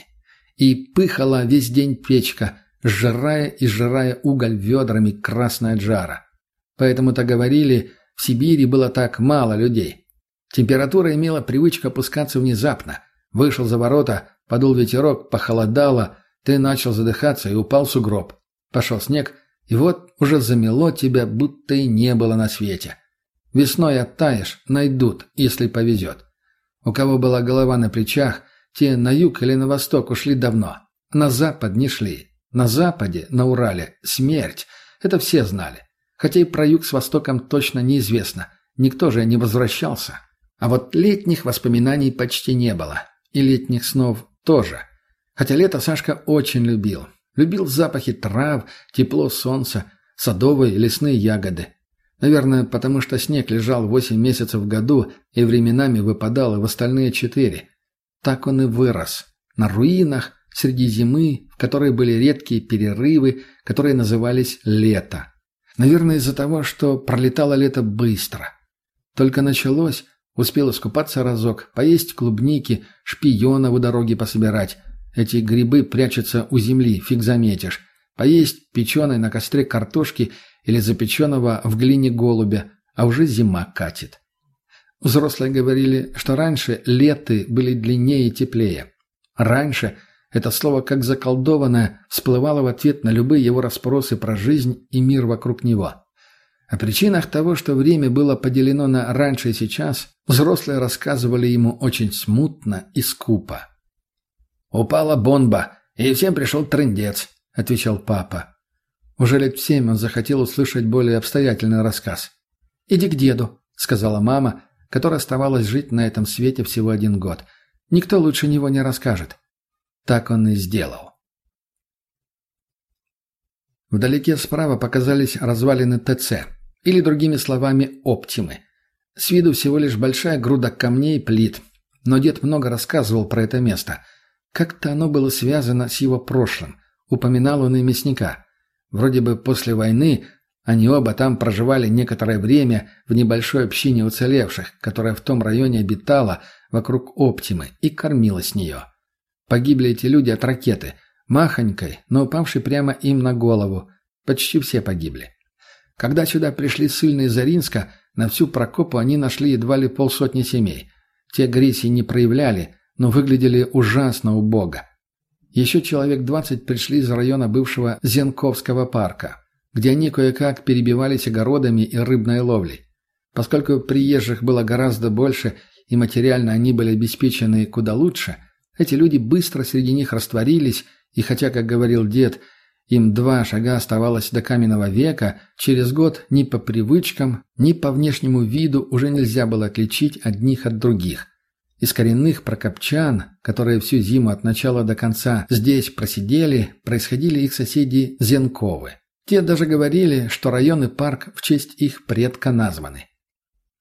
И пыхала весь день печка, сжирая и сжирая уголь ведрами красная джара. Поэтому-то говорили – в Сибири было так мало людей. Температура имела привычку опускаться внезапно. Вышел за ворота, подул ветерок, похолодало, ты начал задыхаться и упал в сугроб. Пошел снег, и вот уже замело тебя, будто и не было на свете. Весной оттаешь, найдут, если повезет. У кого была голова на плечах, те на юг или на восток ушли давно. На запад не шли. На западе, на Урале, смерть. Это все знали. Хотя и про юг с востоком точно неизвестно. Никто же не возвращался. А вот летних воспоминаний почти не было. И летних снов тоже. Хотя лето Сашка очень любил. Любил запахи трав, тепло солнца, садовые и лесные ягоды. Наверное, потому что снег лежал восемь месяцев в году и временами выпадал и в остальные четыре. Так он и вырос. На руинах, среди зимы, в которой были редкие перерывы, которые назывались «лето». Наверное, из-за того, что пролетало лето быстро. Только началось, успел искупаться разок, поесть клубники, шпиона у дороги пособирать. Эти грибы прячутся у земли, фиг заметишь. Поесть печеной на костре картошки или запеченного в глине голубя, а уже зима катит. Взрослые говорили, что раньше леты были длиннее и теплее. Раньше – это слово, как заколдованное, всплывало в ответ на любые его расспросы про жизнь и мир вокруг него. О причинах того, что время было поделено на раньше и сейчас, взрослые рассказывали ему очень смутно и скупо. «Упала бомба, и всем пришел трындец», — отвечал папа. Уже лет в семь он захотел услышать более обстоятельный рассказ. «Иди к деду», — сказала мама, которая оставалась жить на этом свете всего один год. «Никто лучше него не расскажет». Так он и сделал. Вдалеке справа показались развалины ТЦ, или другими словами «Оптимы». С виду всего лишь большая груда камней и плит, но дед много рассказывал про это место. Как-то оно было связано с его прошлым. Упоминал он и мясника. Вроде бы после войны они оба там проживали некоторое время в небольшой общине уцелевших, которая в том районе обитала вокруг Оптимы и кормила с нее. Погибли эти люди от ракеты. Махонькой, но упавшей прямо им на голову. Почти все погибли. Когда сюда пришли ссыльные из Заринска, на всю Прокопу они нашли едва ли полсотни семей. Те агрессии не проявляли, но выглядели ужасно убого. Еще человек двадцать пришли из района бывшего Зенковского парка, где они кое-как перебивались огородами и рыбной ловлей. Поскольку приезжих было гораздо больше и материально они были обеспечены куда лучше, эти люди быстро среди них растворились, и хотя, как говорил дед, им два шага оставалось до каменного века, через год ни по привычкам, ни по внешнему виду уже нельзя было отличить одних от других. Из коренных прокопчан, которые всю зиму от начала до конца здесь просидели, происходили их соседи Зенковы. Те даже говорили, что район и парк в честь их предка названы.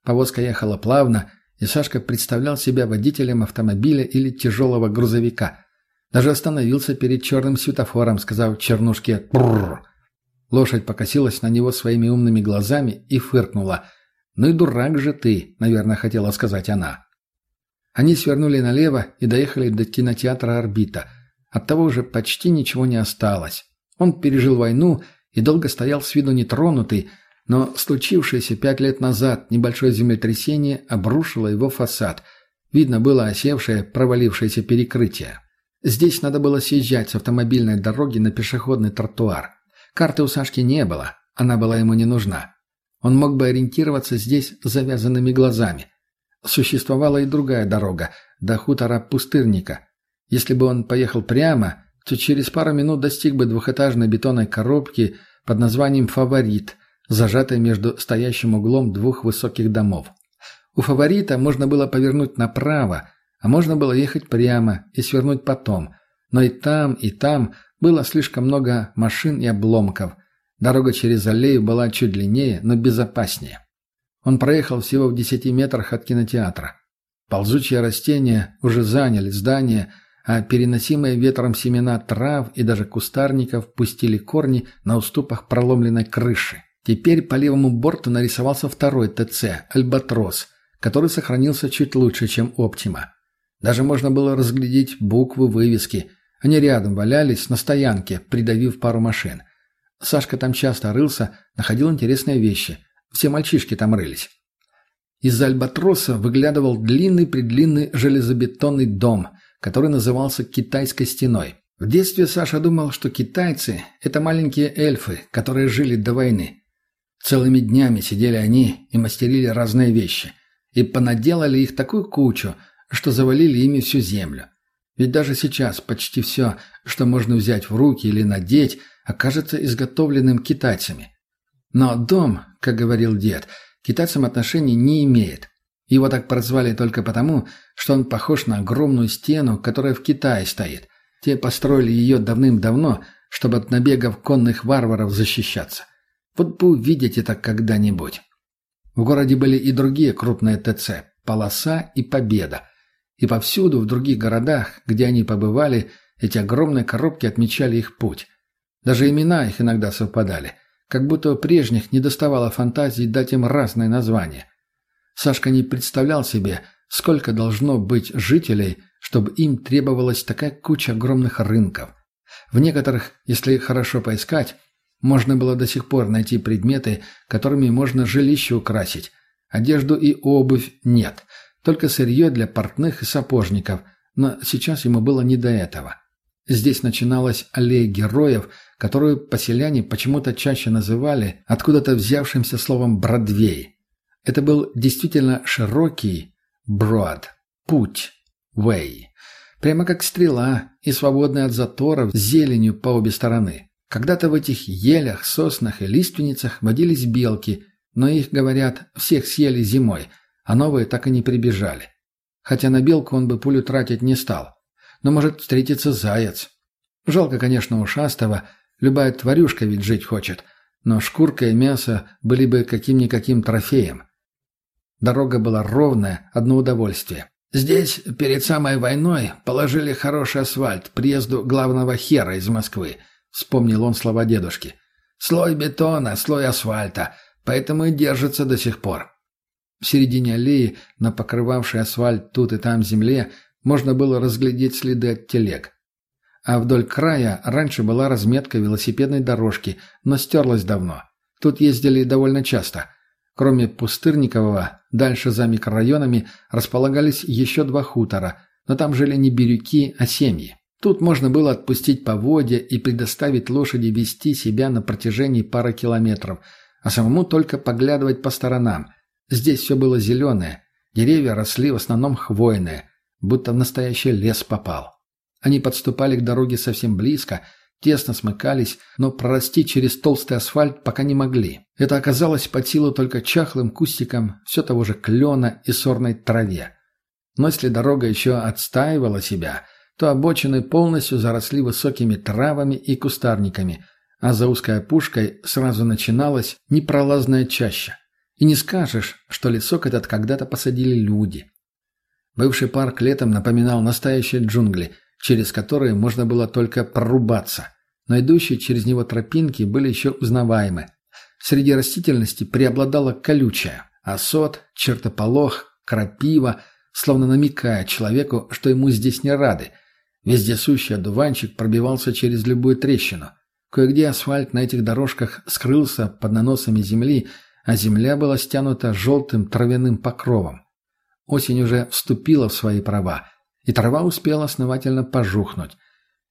Повозка ехала плавно, и Сашка представлял себя водителем автомобиля или тяжелого грузовика. Даже остановился перед черным светофором, сказав чернушке «Брррр». Лошадь покосилась на него своими умными глазами и фыркнула. «Ну и дурак же ты», — наверное, хотела сказать она. Они свернули налево и доехали до кинотеатра «Орбита». Оттого уже почти ничего не осталось. Он пережил войну и долго стоял с виду нетронутый, но случившееся пять лет назад небольшое землетрясение обрушило его фасад. Видно было осевшее, провалившееся перекрытие. Здесь надо было съезжать с автомобильной дороги на пешеходный тротуар. Карты у Сашки не было, она была ему не нужна. Он мог бы ориентироваться здесь с завязанными глазами. Существовала и другая дорога, до хутора Пустырника. Если бы он поехал прямо, то через пару минут достиг бы двухэтажной бетонной коробки под названием «Фаворит», зажатой между стоящим углом двух высоких домов. У «Фаворита» можно было повернуть направо, а можно было ехать прямо и свернуть потом. Но и там, и там было слишком много машин и обломков. Дорога через аллею была чуть длиннее, но безопаснее. Он проехал всего в десяти метрах от кинотеатра. Ползучие растения уже заняли здание, а переносимые ветром семена трав и даже кустарников пустили корни на уступах проломленной крыши. Теперь по левому борту нарисовался второй ТЦ «Альбатрос», который сохранился чуть лучше, чем «Оптима». Даже можно было разглядеть буквы вывески. Они рядом валялись на стоянке, придавив пару машин. Сашка там часто рылся, находил интересные вещи. Все мальчишки там рылись. Из-за альбатроса выглядывал длинный-предлинный железобетонный дом, который назывался «Китайской стеной». В детстве Саша думал, что китайцы – это маленькие эльфы, которые жили до войны. Целыми днями сидели они и мастерили разные вещи. И понаделали их такую кучу – что завалили ими всю землю. Ведь даже сейчас почти все, что можно взять в руки или надеть, окажется изготовленным китайцами. Но дом, как говорил дед, китайцам отношений не имеет. Его так прозвали только потому, что он похож на огромную стену, которая в Китае стоит. Те построили ее давным-давно, чтобы от набегов конных варваров защищаться. Вот бы увидеть это когда-нибудь. В городе были и другие крупные ТЦ – «Полоса» и «Победа», и повсюду, в других городах, где они побывали, эти огромные коробки отмечали их путь. Даже имена их иногда совпадали, как будто у прежних не доставало фантазии дать им разные названия. Сашка не представлял себе, сколько должно быть жителей, чтобы им требовалась такая куча огромных рынков. В некоторых, если хорошо поискать, можно было до сих пор найти предметы, которыми можно жилище украсить. Одежду и обувь нет – только сырье для портных и сапожников, но сейчас ему было не до этого. Здесь начиналась аллея героев, которую поселяне почему-то чаще называли откуда-то взявшимся словом «Бродвей». Это был действительно широкий «брод», «путь», «way», прямо как стрела и свободный от заторов зеленью по обе стороны. Когда-то в этих елях, соснах и лиственницах водились белки, но их, говорят, всех съели зимой – а новые так и не прибежали. Хотя на белку он бы пулю тратить не стал. Но может встретиться заяц. Жалко, конечно, ушастого, любая тварюшка ведь жить хочет, но шкурка и мясо были бы каким-никаким трофеем. Дорога была ровная, одно удовольствие. Здесь перед самой войной положили хороший асфальт приезду главного хера из Москвы, вспомнил он слова дедушки. Слой бетона, слой асфальта, поэтому и держится до сих пор. В середине аллеи, на покрывавшей асфальт тут и там земле, можно было разглядеть следы от телег. А вдоль края раньше была разметка велосипедной дорожки, но стерлась давно. Тут ездили довольно часто. Кроме Пустырникового, дальше за микрорайонами располагались еще два хутора, но там жили не бирюки, а семьи. Тут можно было отпустить поводья и предоставить лошади вести себя на протяжении пары километров, а самому только поглядывать по сторонам. Здесь все было зеленое, деревья росли в основном хвойные, будто в настоящий лес попал. Они подступали к дороге совсем близко, тесно смыкались, но прорасти через толстый асфальт пока не могли. Это оказалось под силу только чахлым кустикам все того же клена и сорной траве. Но если дорога еще отстаивала себя – то обочины полностью заросли высокими травами и кустарниками, а за узкой опушкой сразу начиналась непролазная чаща. И не скажешь, что лесок этот когда-то посадили люди. Бывший парк летом напоминал настоящие джунгли, через которые можно было только прорубаться, но идущие через него тропинки были еще узнаваемы. Среди растительности преобладала колючая, осот, чертополох, крапива, словно намекая человеку, что ему здесь не рады – Вездесущий одуванчик пробивался через любую трещину. Кое-где асфальт на этих дорожках скрылся под наносами земли, а земля была стянута желтым травяным покровом. Осень уже вступила в свои права, и трава успела основательно пожухнуть.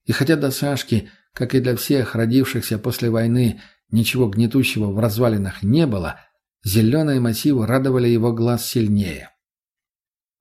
И хотя до Сашки, как и для всех родившихся после войны, ничего гнетущего в развалинах не было, зеленые массивы радовали его глаз сильнее.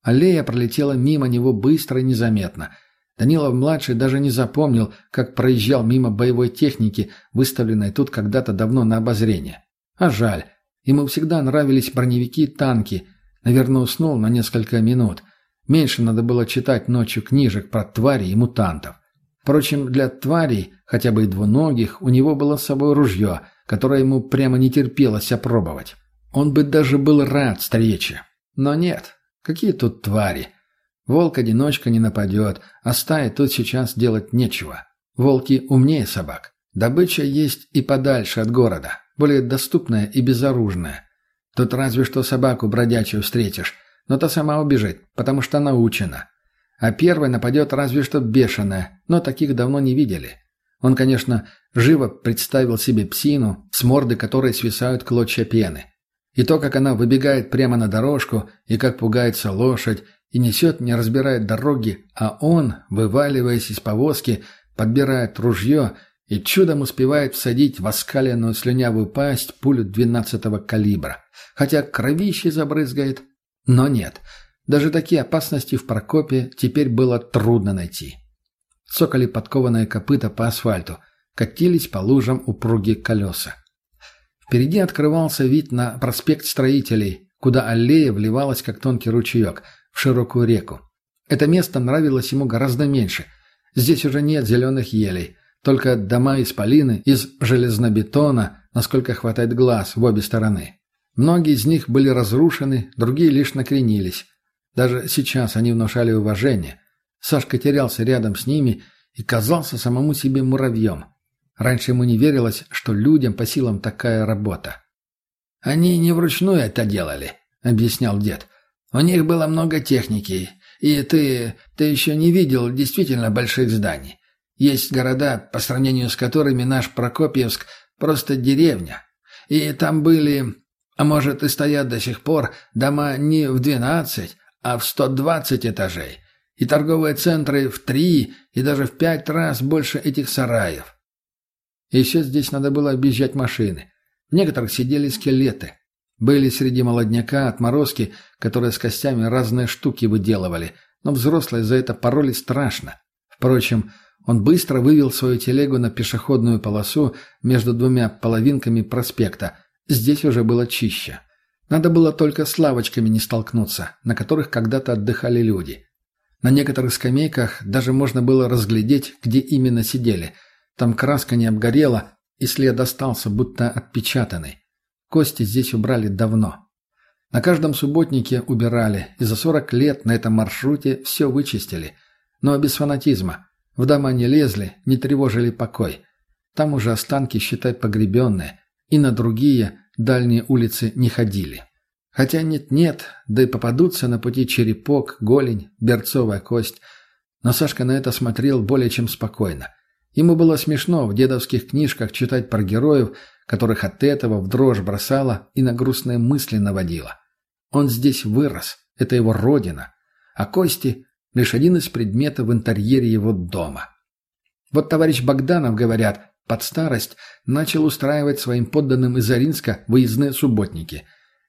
Аллея пролетела мимо него быстро и незаметно – Данилов-младший даже не запомнил, как проезжал мимо боевой техники, выставленной тут когда-то давно на обозрение. А жаль. Ему всегда нравились броневики и танки. Наверное, уснул на несколько минут. Меньше надо было читать ночью книжек про твари и мутантов. Впрочем, для тварей, хотя бы и двуногих, у него было с собой ружье, которое ему прямо не терпелось опробовать. Он бы даже был рад встрече. Но нет, какие тут твари? Волк-одиночка не нападет, а стае тут сейчас делать нечего. Волки умнее собак. Добыча есть и подальше от города, более доступная и безоружная. Тут разве что собаку бродячую встретишь, но та сама убежит, потому что научена. А первой нападет разве что бешеная, но таких давно не видели. Он, конечно, живо представил себе псину, с морды которой свисают клочья пены. И то, как она выбегает прямо на дорожку, и как пугается лошадь, и несет, не разбирая дороги, а он, вываливаясь из повозки, подбирает ружье и чудом успевает всадить в оскаленную слюнявую пасть пулю двенадцатого калибра. Хотя кровище забрызгает. Но нет, даже такие опасности в Прокопе теперь было трудно найти. Цокали подкованные копыта по асфальту, катились по лужам упругие колеса. Впереди открывался вид на проспект строителей, куда аллея вливалась, как тонкий ручеек – в широкую реку. Это место нравилось ему гораздо меньше. Здесь уже нет зеленых елей, только дома из полины, из железнобетона, насколько хватает глаз в обе стороны. Многие из них были разрушены, другие лишь накренились. Даже сейчас они внушали уважение. Сашка терялся рядом с ними и казался самому себе муравьем. Раньше ему не верилось, что людям по силам такая работа. «Они не вручную это делали», — объяснял дед. У них было много техники, и ты, ты еще не видел действительно больших зданий. Есть города, по сравнению с которыми наш Прокопьевск просто деревня. И там были, а может и стоят до сих пор, дома не в двенадцать, а в сто двадцать этажей. И торговые центры в три и даже в пять раз больше этих сараев. Еще здесь надо было объезжать машины. В некоторых сидели скелеты. Были среди молодняка отморозки, которые с костями разные штуки выделывали, но взрослые за это пороли страшно. Впрочем, он быстро вывел свою телегу на пешеходную полосу между двумя половинками проспекта. Здесь уже было чище. Надо было только с лавочками не столкнуться, на которых когда-то отдыхали люди. На некоторых скамейках даже можно было разглядеть, где именно сидели. Там краска не обгорела, и след остался, будто отпечатанный. Кости здесь убрали давно. На каждом субботнике убирали, и за 40 лет на этом маршруте все вычистили. Но без фанатизма. В дома не лезли, не тревожили покой. Там уже останки, считай, погребенные. И на другие, дальние улицы не ходили. Хотя нет-нет, да и попадутся на пути черепок, голень, берцовая кость. Но Сашка на это смотрел более чем спокойно. Ему было смешно в дедовских книжках читать про героев, которых от этого в дрожь бросала и на грустные мысли наводила. Он здесь вырос, это его родина, а кости — лишь один из предметов в интерьере его дома. Вот товарищ Богданов, говорят, под старость начал устраивать своим подданным из Заринска выездные субботники.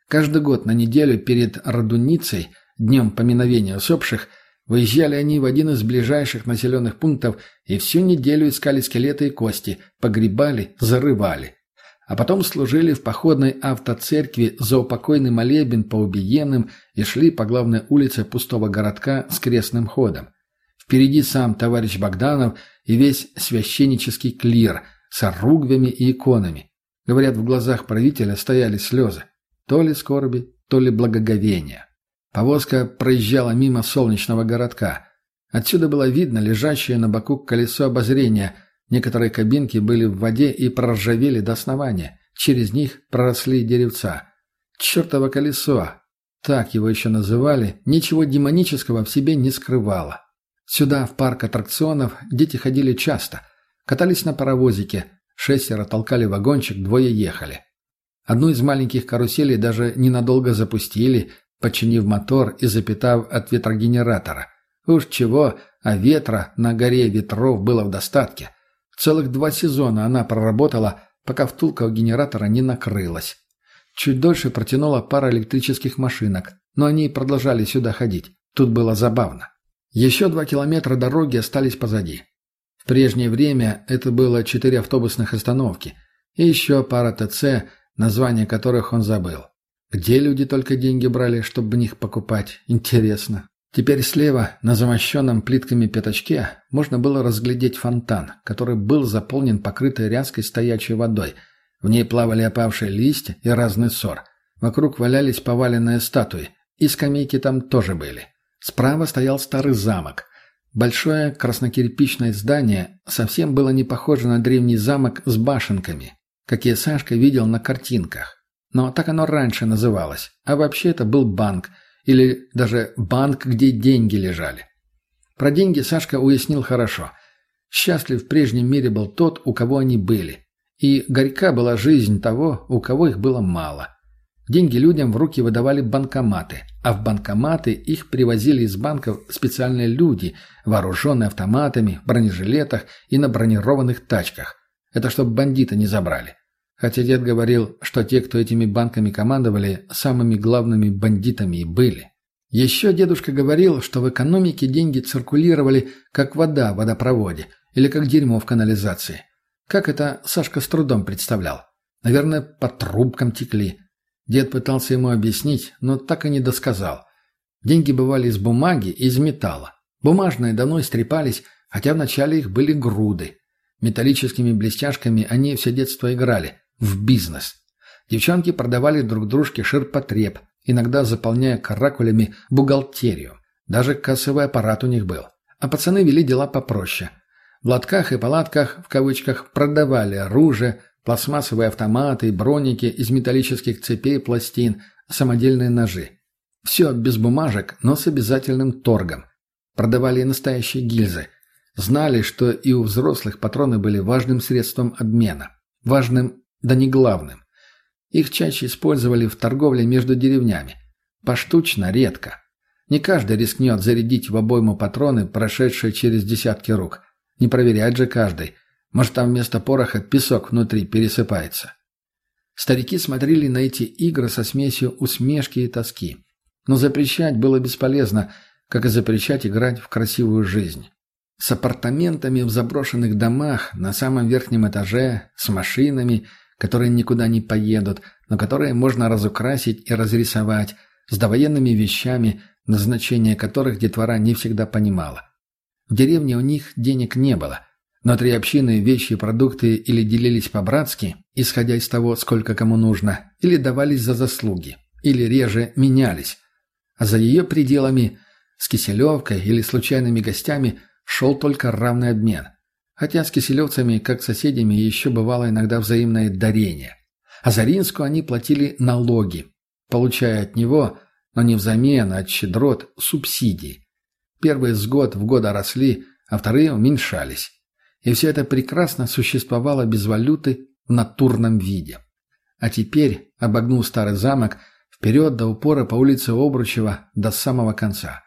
Каждый год на неделю перед Радуницей, днем поминовения усопших, выезжали они в один из ближайших населенных пунктов и всю неделю искали скелеты и кости, погребали, зарывали. А потом служили в походной автоцеркви за упокойный молебен по убиенным и шли по главной улице пустого городка с крестным ходом. Впереди сам товарищ Богданов и весь священнический клир с оругвями и иконами. Говорят, в глазах правителя стояли слезы. То ли скорби, то ли благоговения. Повозка проезжала мимо солнечного городка. Отсюда было видно лежащее на боку колесо обозрения. Некоторые кабинки были в воде и проржавели до основания. Через них проросли деревца. Чертово колесо, так его еще называли, ничего демонического в себе не скрывало. Сюда, в парк аттракционов, дети ходили часто. Катались на паровозике. Шестеро толкали вагончик, двое ехали. Одну из маленьких каруселей даже ненадолго запустили, починив мотор и запитав от ветрогенератора. Уж чего, а ветра на горе ветров было в достатке. Целых два сезона она проработала, пока втулка у генератора не накрылась. Чуть дольше протянула пара электрических машинок, но они продолжали сюда ходить. Тут было забавно. Еще два километра дороги остались позади. В прежнее время это было четыре автобусных остановки и еще пара ТЦ, название которых он забыл. Где люди только деньги брали, чтобы в них покупать? Интересно. Теперь слева, на замощенном плитками пятачке, можно было разглядеть фонтан, который был заполнен покрытой ряской стоячей водой. В ней плавали опавшие листья и разный ссор. Вокруг валялись поваленные статуи, и скамейки там тоже были. Справа стоял старый замок. Большое краснокирпичное здание совсем было не похоже на древний замок с башенками, какие Сашка видел на картинках. Но так оно раньше называлось. А вообще это был банк. Или даже банк, где деньги лежали. Про деньги Сашка уяснил хорошо. Счастлив в прежнем мире был тот, у кого они были. И горька была жизнь того, у кого их было мало. Деньги людям в руки выдавали банкоматы, а в банкоматы их привозили из банков специальные люди, вооруженные автоматами, бронежилетах и на бронированных тачках. Это чтобы бандиты не забрали. Хотя дед говорил, что те, кто этими банками командовали, самыми главными бандитами и были. Еще дедушка говорил, что в экономике деньги циркулировали, как вода в водопроводе или как дерьмо в канализации. Как это Сашка с трудом представлял. Наверное, по трубкам текли. Дед пытался ему объяснить, но так и не досказал. Деньги бывали из бумаги и из металла. Бумажные давно истрепались, хотя вначале их были груды. Металлическими блестяшками они все детство играли. В бизнес. Девчонки продавали друг дружке ширпотреб, иногда заполняя каракулями бухгалтерию. Даже кассовый аппарат у них был. А пацаны вели дела попроще. В лотках и палатках, в кавычках, продавали оружие, пластмассовые автоматы, броники из металлических цепей пластин, самодельные ножи. Все без бумажек, но с обязательным торгом. Продавали и настоящие гильзы. Знали, что и у взрослых патроны были важным средством обмена. Важным, да не главным. Их чаще использовали в торговле между деревнями. Поштучно, редко. Не каждый рискнет зарядить в обойму патроны, прошедшие через десятки рук. Не проверять же каждый, может, там вместо пороха песок внутри пересыпается. Старики смотрели на эти игры со смесью усмешки и тоски. Но запрещать было бесполезно, как и запрещать играть в красивую жизнь. С апартаментами в заброшенных домах на самом верхнем этаже, с машинами, которые никуда не поедут, но которые можно разукрасить и разрисовать, с довоенными вещами, назначение которых детвора не всегда понимала. В деревне у них денег не было – Внутри общины вещи и продукты или делились по-братски, исходя из того, сколько кому нужно, или давались за заслуги, или реже менялись. А за ее пределами, с Киселевкой или случайными гостями, шел только равный обмен. Хотя с киселевцами, как соседями, еще бывало иногда взаимное дарение. А за Ринску они платили налоги, получая от него, но не взамен, а от щедрот, субсидии. Первые с год в год росли, а вторые уменьшались. И все это прекрасно существовало без валюты в натурном виде. А теперь, обогнул старый замок, вперед до упора по улице Обручева до самого конца.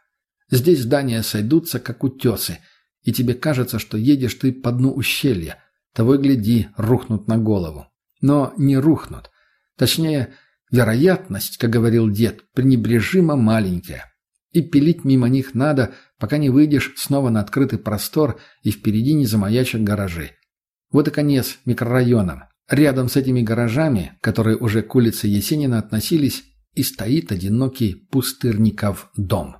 Здесь здания сойдутся, как утесы, и тебе кажется, что едешь ты по дну ущелья. Того и гляди, рухнут на голову. Но не рухнут. Точнее, вероятность, как говорил дед, пренебрежимо маленькая. И пилить мимо них надо, пока не выйдешь снова на открытый простор и впереди не замаячат гаражи. Вот и конец микрорайонам. Рядом с этими гаражами, которые уже к улице Есенина относились, и стоит одинокий пустырников дом.